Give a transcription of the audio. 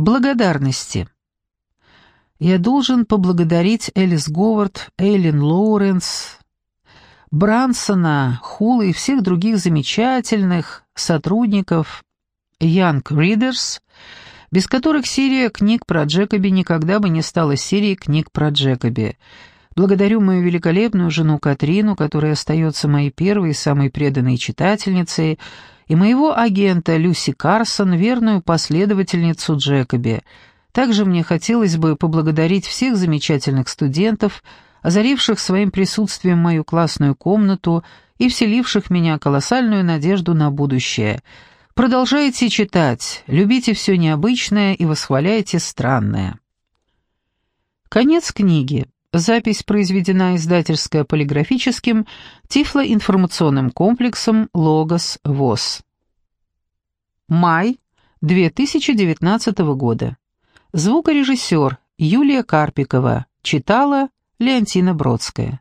Благодарности. Я должен поблагодарить Элис Говард, Эйлин Лоуренс, Брансона, Хула и всех других замечательных сотрудников Young Readers, без которых серия книг про Джекоби никогда бы не стала серией книг про Джекоби. Благодарю мою великолепную жену Катрину, которая остается моей первой и самой преданной читательницей, и моего агента Люси Карсон, верную последовательницу Джекоби. Также мне хотелось бы поблагодарить всех замечательных студентов, озаривших своим присутствием мою классную комнату и вселивших меня колоссальную надежду на будущее — Продолжайте читать, любите все необычное и восхваляйте странное. Конец книги. Запись произведена издательско-полиграфическим тифлоинформационным комплексом «Логос ВОЗ». Май 2019 года. Звукорежиссер Юлия Карпикова. Читала Леонтина Бродская.